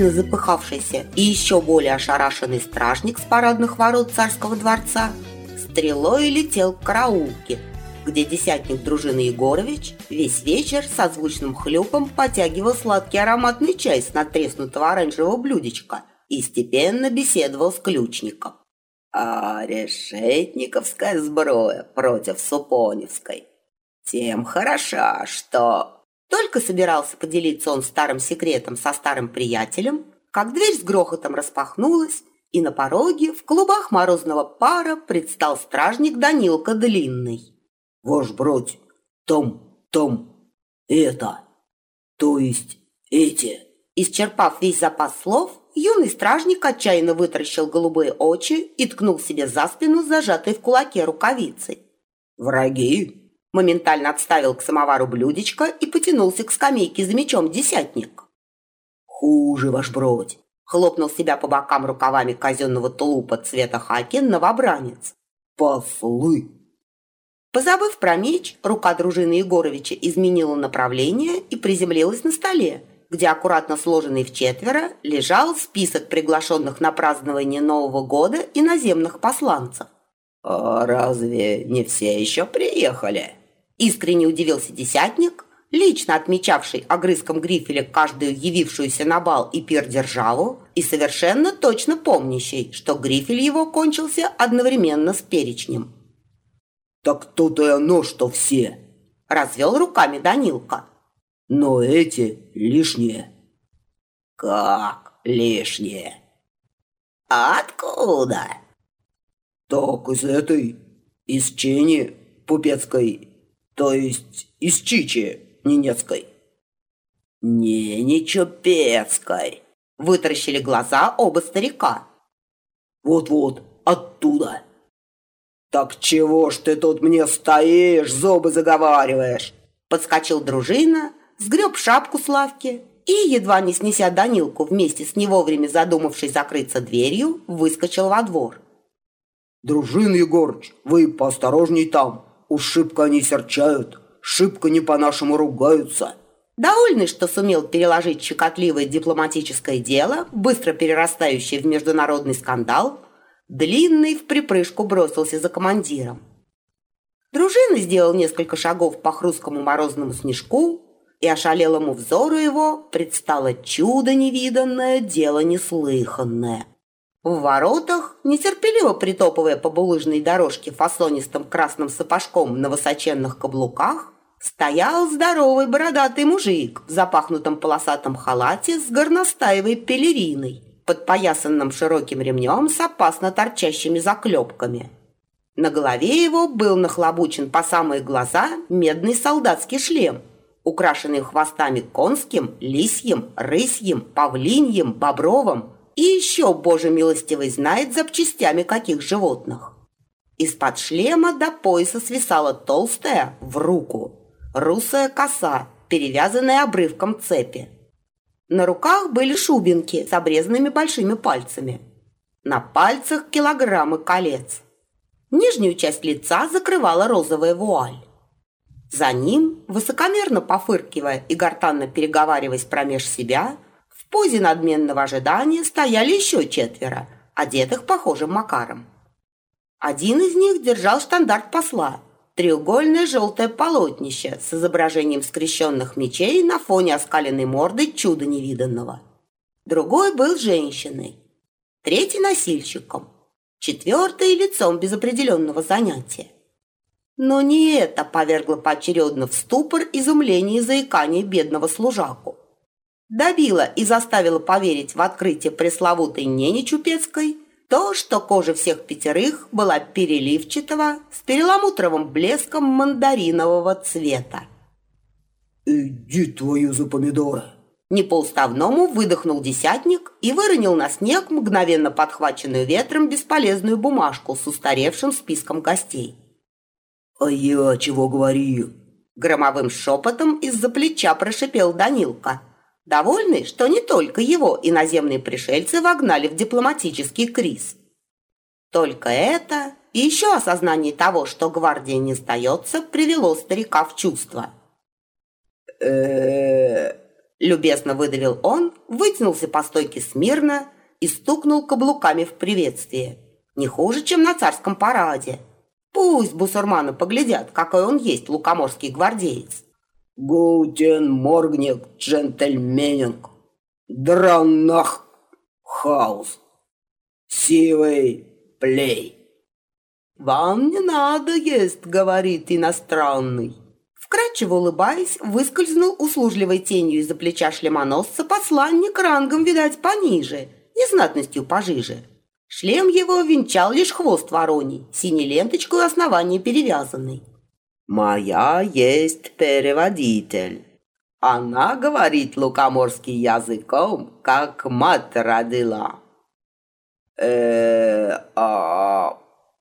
сильно запыхавшийся и еще более ошарашенный стражник с парадных ворот царского дворца стрелой летел к караулке, где десятник дружины Егорович весь вечер со звучным хлюпом потягивал сладкий ароматный чай с натреснутого оранжевого блюдечка и степенно беседовал с ключником. А решетниковская сброя против супоневской тем хороша, что... Только собирался поделиться он старым секретом со старым приятелем, как дверь с грохотом распахнулась, и на пороге в клубах морозного пара предстал стражник Данилка Длинный. «Ваш бродь, том, том, это, то есть эти». Исчерпав весь запас слов, юный стражник отчаянно вытаращил голубые очи и ткнул себе за спину зажатой в кулаке рукавицей. «Враги?» Моментально отставил к самовару блюдечко и потянулся к скамейке за мечом десятник. «Хуже, ваш бродь!» Хлопнул себя по бокам рукавами казенного тулупа цвета хаки новобранец. «Послы!» Позабыв про меч, рука дружины Егоровича изменила направление и приземлилась на столе, где аккуратно сложенный в четверо лежал список приглашенных на празднование Нового года иноземных посланцев. «А разве не все еще приехали?» Искренне удивился десятник, лично отмечавший огрызком грифеля каждую явившуюся на бал и пир державу, и совершенно точно помнящий, что грифель его кончился одновременно с перечнем. «Так то-то и оно, что все!» – развел руками Данилка. «Но эти лишние». «Как лишние?» «Откуда?» «Так из этой, из Чени Пупецкой то есть из Чичи Ненецкой. Не Нечупецкой. Вытаращили глаза оба старика. Вот-вот, оттуда. Так чего ж ты тут мне стоишь, зубы заговариваешь? Подскочил дружина, сгреб шапку с лавки и, едва не снеся Данилку вместе с не вовремя задумавшись закрыться дверью, выскочил во двор. «Дружин Егорыч, вы поосторожней там!» Уж шибко они серчают, шибко не по-нашему ругаются». Довольный, что сумел переложить щекотливое дипломатическое дело, быстро перерастающее в международный скандал, Длинный в припрыжку бросился за командиром. Дружина сделал несколько шагов по хрусткому морозному снежку, и ошалелому взору его предстало чудо невиданное, дело неслыханное. В воротах, нетерпеливо притопывая по булыжной дорожке фасонистым красным сапожком на высоченных каблуках, стоял здоровый бородатый мужик в запахнутом полосатом халате с горностаевой пелериной, подпоясанным широким ремнем с опасно торчащими заклепками. На голове его был нахлобучен по самые глаза медный солдатский шлем, украшенный хвостами конским, лисьим, рысьим, павлиньим, бобровым – и еще, Боже милостивый, знает запчастями каких животных. Из-под шлема до пояса свисала толстая, в руку, русая коса, перевязанная обрывком цепи. На руках были шубинки с обрезанными большими пальцами. На пальцах килограммы колец. Нижнюю часть лица закрывала розовая вуаль. За ним, высокомерно пофыркивая и гортанно переговариваясь промеж себя, позе надменного ожидания стояли еще четверо, одетых похожим макаром. Один из них держал штандарт посла, треугольное желтое полотнище с изображением скрещенных мечей на фоне оскаленной морды чуда невиданного. Другой был женщиной, третий – носильщиком, четвертый – лицом без определенного занятия. Но не это повергло поочередно в ступор изумление и заикание бедного служаку добила и заставила поверить в открытие пресловутой Нени Чупецкой то, что кожа всех пятерых была переливчатого с переламутровым блеском мандаринового цвета. «Иди твою за помидоры!» Не по-уставному выдохнул десятник и выронил на снег мгновенно подхваченную ветром бесполезную бумажку с устаревшим списком гостей. «А я чего говорил?» Громовым шепотом из-за плеча прошипел Данилка – довольный, что не только его иноземные пришельцы вогнали в дипломатический криз. Только это и еще осознание того, что гвардия не сдается, привело старика в чувство. Любезно выдавил он, вытянулся по стойке смирно и стукнул каблуками в приветствие. Не хуже, чем на царском параде. Пусть бусурманы поглядят, какой он есть лукоморский гвардеец. «Guten Morgen, джентльменинг, Drang nach Haus, s'il vous plaît». «Вам не надо есть», — говорит иностранный. Вкрадчиво улыбаясь, выскользнул услужливой тенью из-за плеча шлемоносца посланник рангом, видать, пониже, и знатностью пожиже. Шлем его венчал лишь хвост вороний, синей ленточкой основания перевязанный. «Моя есть переводитель. Она говорит лукоморский языком, как мать родила». э а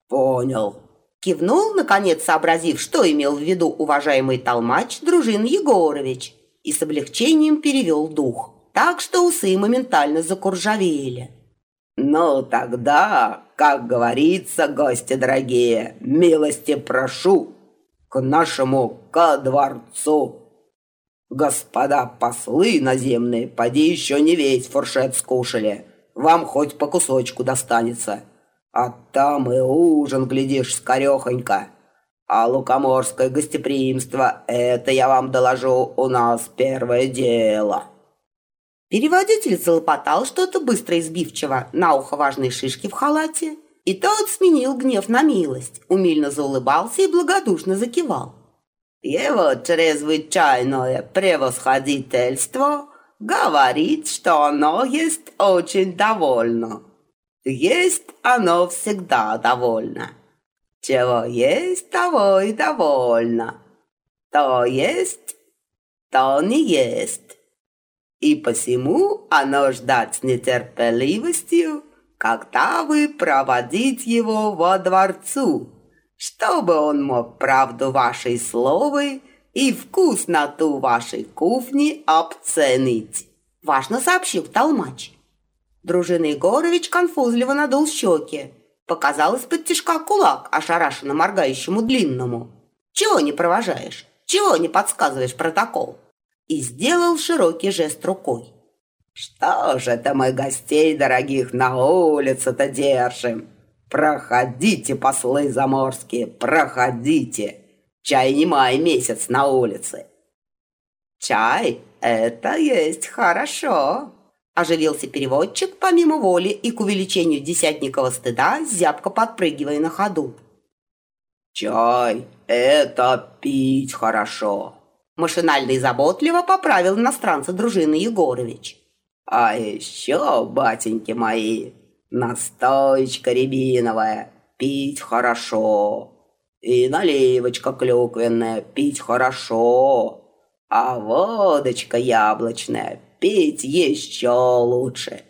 понял». Кивнул, наконец сообразив, что имел в виду уважаемый толмач Дружин Егорович, и с облегчением перевел дух, так что усы моментально закуржавели. «Ну тогда, как говорится, гости дорогие, милости прошу к нашему ко дворцу. Господа послы наземные, поди еще не весь фуршет скушали, вам хоть по кусочку достанется». А там и ужин, глядишь, скорехонько. А лукоморское гостеприимство, это, я вам доложу, у нас первое дело». Переводитель залопотал что-то быстро избивчиво на ухо важной шишки в халате, и тот сменил гнев на милость, умильно заулыбался и благодушно закивал. «Его чрезвычайное превосходительство говорит, что оно есть очень довольно». Есть оно всегда довольно. Чего есть, того и довольно. То есть, то не есть. И посему оно ждать с нетерпеливостью, когда вы проводить его во дворцу, чтобы он мог правду вашей словы и вкусноту вашей кухни обценить. Важно сообщил Толмач. Дружина Егорович конфузливо надул щеки. Показал из-под тишка кулак, ошарашенно моргающему длинному. «Чего не провожаешь? Чего не подсказываешь протокол?» И сделал широкий жест рукой. «Что же это мы гостей дорогих на улице-то держим? Проходите, послы заморские, проходите! Чай не май месяц на улице!» «Чай — это есть хорошо!» Оживился переводчик помимо воли и к увеличению десятникова стыда, зябко подпрыгивая на ходу. «Чай — это пить хорошо!» Машинально и заботливо поправил иностранца дружины Егорович. «А еще, батеньки мои, настоечка рябиновая, пить хорошо, и наливочка клюквенная, пить хорошо, а водочка яблочная, пить еще лучше.